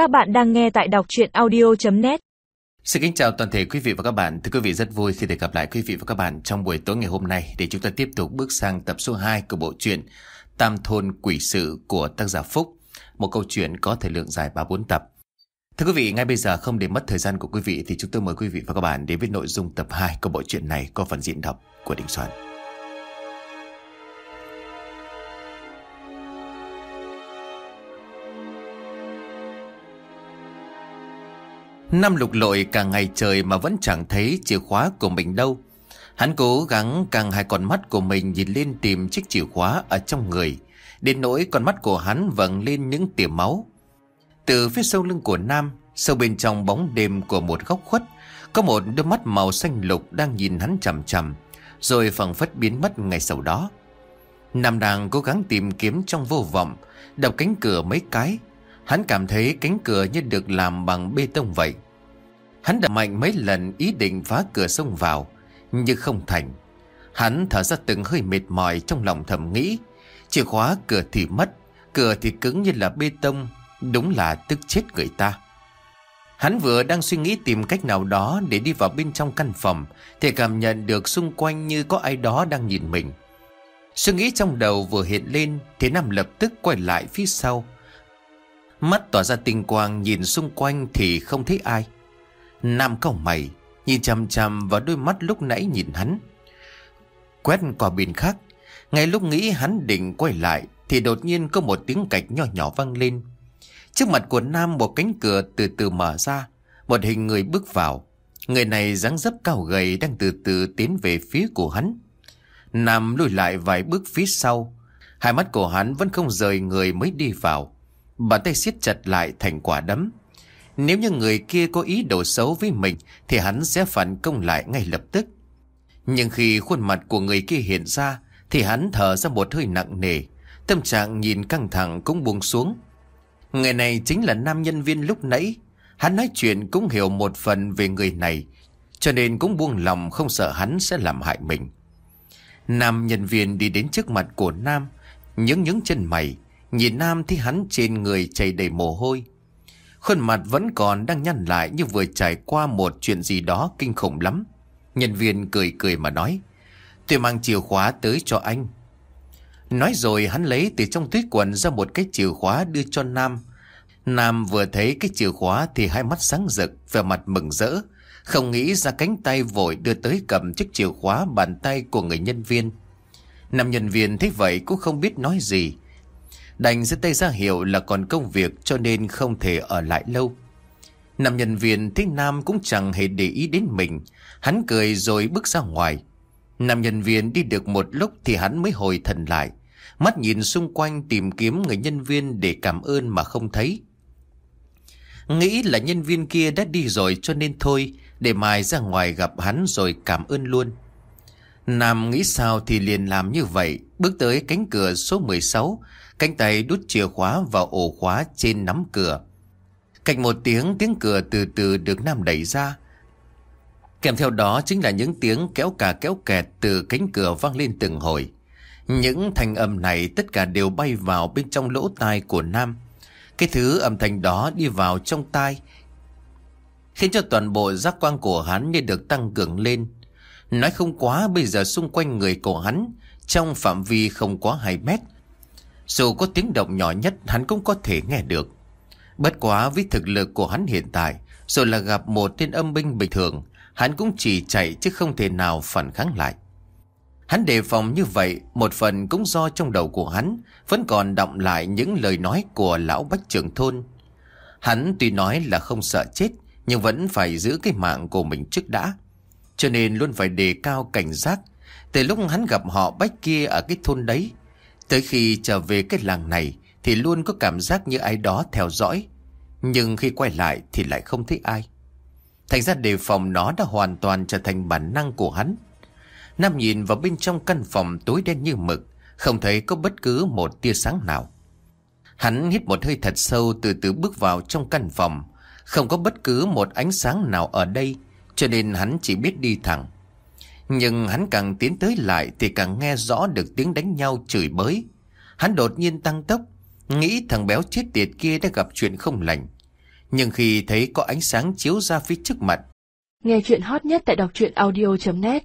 Các bạn đang nghe tại đọc chuyện audio.net Xin kính chào toàn thể quý vị và các bạn. Thưa quý vị rất vui khi được gặp lại quý vị và các bạn trong buổi tối ngày hôm nay để chúng ta tiếp tục bước sang tập số 2 của bộ truyện Tam Thôn Quỷ Sự của tác giả Phúc. Một câu chuyện có thời lượng dài 3-4 tập. Thưa quý vị, ngay bây giờ không để mất thời gian của quý vị thì chúng tôi mời quý vị và các bạn đến với nội dung tập 2 của bộ truyện này có phần diễn đọc của Đình Soạn. Năm lục lội cả ngày trời mà vẫn chẳng thấy chìa khóa của mình đâu. Hắn cố gắng càng hai con mắt của mình nhìn lên tìm chiếc chìa khóa ở trong người. Đến nỗi con mắt của hắn vầng lên những tia máu. Từ phía sau lưng của Nam, sâu bên trong bóng đêm của một góc khuất, có một đôi mắt màu xanh lục đang nhìn hắn chằm chằm, rồi phẳng phất biến mất ngay sau đó. Nam đang cố gắng tìm kiếm trong vô vọng, đập cánh cửa mấy cái, Hắn cảm thấy cánh cửa như được làm bằng bê tông vậy. Hắn đập mạnh mấy lần ý định phá cửa xông vào, nhưng không thành. Hắn thở ra từng hơi mệt mỏi trong lòng thầm nghĩ. Chìa khóa cửa thì mất, cửa thì cứng như là bê tông, đúng là tức chết người ta. Hắn vừa đang suy nghĩ tìm cách nào đó để đi vào bên trong căn phòng, thì cảm nhận được xung quanh như có ai đó đang nhìn mình. Suy nghĩ trong đầu vừa hiện lên, thì Nam lập tức quay lại phía sau, Mắt tỏa ra tinh quang nhìn xung quanh thì không thấy ai. Nam cau mày, nhìn chằm chằm vào đôi mắt lúc nãy nhìn hắn. Quét qua bên khác, ngay lúc nghĩ hắn định quay lại thì đột nhiên có một tiếng cạch nhỏ nhỏ vang lên. Trước mặt của Nam một cánh cửa từ từ mở ra, một hình người bước vào. Người này dáng dấp cao gầy đang từ từ tiến về phía của hắn. Nam lùi lại vài bước phía sau, hai mắt của hắn vẫn không rời người mới đi vào. Bàn tay siết chặt lại thành quả đấm. Nếu như người kia có ý đồ xấu với mình, Thì hắn sẽ phản công lại ngay lập tức. Nhưng khi khuôn mặt của người kia hiện ra, Thì hắn thở ra một hơi nặng nề. Tâm trạng nhìn căng thẳng cũng buông xuống. Người này chính là nam nhân viên lúc nãy. Hắn nói chuyện cũng hiểu một phần về người này, Cho nên cũng buông lòng không sợ hắn sẽ làm hại mình. Nam nhân viên đi đến trước mặt của Nam, Nhướng nhướng chân mày. Nhìn Nam thì hắn trên người chảy đầy mồ hôi. Khuôn mặt vẫn còn đang nhăn lại như vừa trải qua một chuyện gì đó kinh khủng lắm. Nhân viên cười cười mà nói. Tôi mang chìa khóa tới cho anh. Nói rồi hắn lấy từ trong túi quần ra một cái chìa khóa đưa cho Nam. Nam vừa thấy cái chìa khóa thì hai mắt sáng rực, vẻ mặt mừng rỡ. Không nghĩ ra cánh tay vội đưa tới cầm chiếc chìa khóa bàn tay của người nhân viên. Nam nhân viên thấy vậy cũng không biết nói gì. Đành giơ tay ra hiệu là còn công việc cho nên không thể ở lại lâu. Nam nhân viên thấy Nam cũng chẳng hề để ý đến mình. Hắn cười rồi bước ra ngoài. Nam nhân viên đi được một lúc thì hắn mới hồi thần lại. Mắt nhìn xung quanh tìm kiếm người nhân viên để cảm ơn mà không thấy. Nghĩ là nhân viên kia đã đi rồi cho nên thôi, để mai ra ngoài gặp hắn rồi cảm ơn luôn. Nam nghĩ sao thì liền làm như vậy, bước tới cánh cửa số 16, Cánh tay đút chìa khóa vào ổ khóa trên nắm cửa. Cạnh một tiếng, tiếng cửa từ từ được Nam đẩy ra. Kèm theo đó chính là những tiếng kéo cả kéo kẹt từ cánh cửa vang lên từng hồi. Những thanh âm này tất cả đều bay vào bên trong lỗ tai của Nam. Cái thứ âm thanh đó đi vào trong tai, khiến cho toàn bộ giác quan của hắn như được tăng cường lên. Nói không quá bây giờ xung quanh người của hắn, trong phạm vi không quá 2 mét, dù có tiếng động nhỏ nhất hắn cũng có thể nghe được. Bất quá với thực lực của hắn hiện tại, rồi là gặp một tên âm binh bình thường, hắn cũng chỉ chạy chứ không thể nào phản kháng lại. Hắn đề phòng như vậy, một phần cũng do trong đầu của hắn vẫn còn động lại những lời nói của lão bách trưởng thôn. Hắn tuy nói là không sợ chết, nhưng vẫn phải giữ cái mạng của mình trước đã. Cho nên luôn phải đề cao cảnh giác. Từ lúc hắn gặp họ bách kia ở cái thôn đấy, Tới khi trở về cái làng này thì luôn có cảm giác như ai đó theo dõi. Nhưng khi quay lại thì lại không thấy ai. Thành ra đề phòng nó đã hoàn toàn trở thành bản năng của hắn. Nam nhìn vào bên trong căn phòng tối đen như mực, không thấy có bất cứ một tia sáng nào. Hắn hít một hơi thật sâu từ từ bước vào trong căn phòng. Không có bất cứ một ánh sáng nào ở đây, cho nên hắn chỉ biết đi thẳng. Nhưng hắn càng tiến tới lại thì càng nghe rõ được tiếng đánh nhau chửi bới. Hắn đột nhiên tăng tốc, nghĩ thằng béo chết tiệt kia đã gặp chuyện không lành. Nhưng khi thấy có ánh sáng chiếu ra phía trước mặt Nghe chuyện hot nhất tại đọc truyện audio.net